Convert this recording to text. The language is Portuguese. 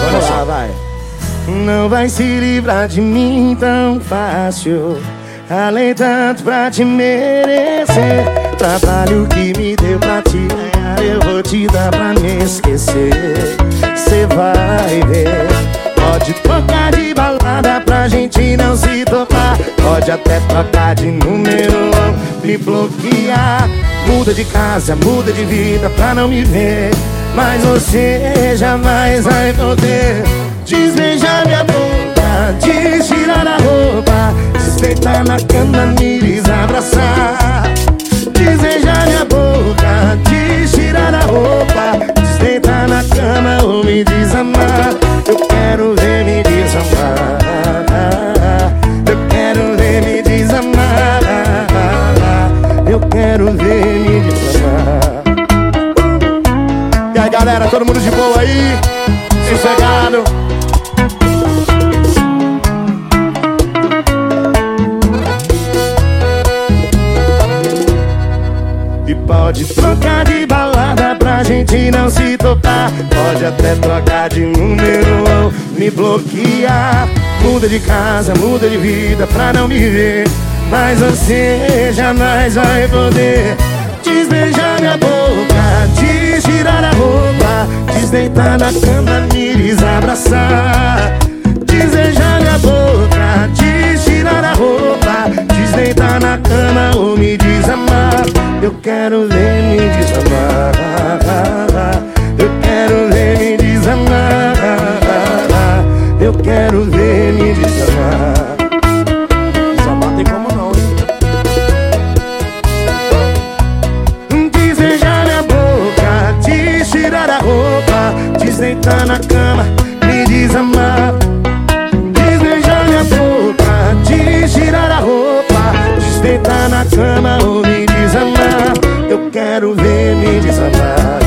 Vamos lá, vai. Não vai se livrar de mim tão fácil. Além tanto pra te merecer. Trabalho que me deu pra te ganhar, eu vou te dar pra me esquecer. Cê vai ver. Pode trocar de balada pra gente não se topar. Pode até trocar de número, me bloquear. Muda de casa, muda de vida pra não me ver. Mas você jamais vai poder desbeijar minha boca, galera, todo mundo de boa aí? Sossegado. E pode trocar de balada pra gente não se topar Pode até trocar de número ou me bloquear Muda de casa, muda de vida pra não me ver Mas você jamais vai poder Desbeijar minha boca, Desdeitar na cama, me desabraçar Desejar minha boca, tirar a roupa Desdeitar na cama ou me desamar. Eu quero ver me desamar. Eu quero ver me desamar. Eu quero ver me Desamar Desdeitar na cama, me desamar. Desejar minha boca, tirar a roupa. Desdeitar na cama ou me desamar. Eu quero ver me desamar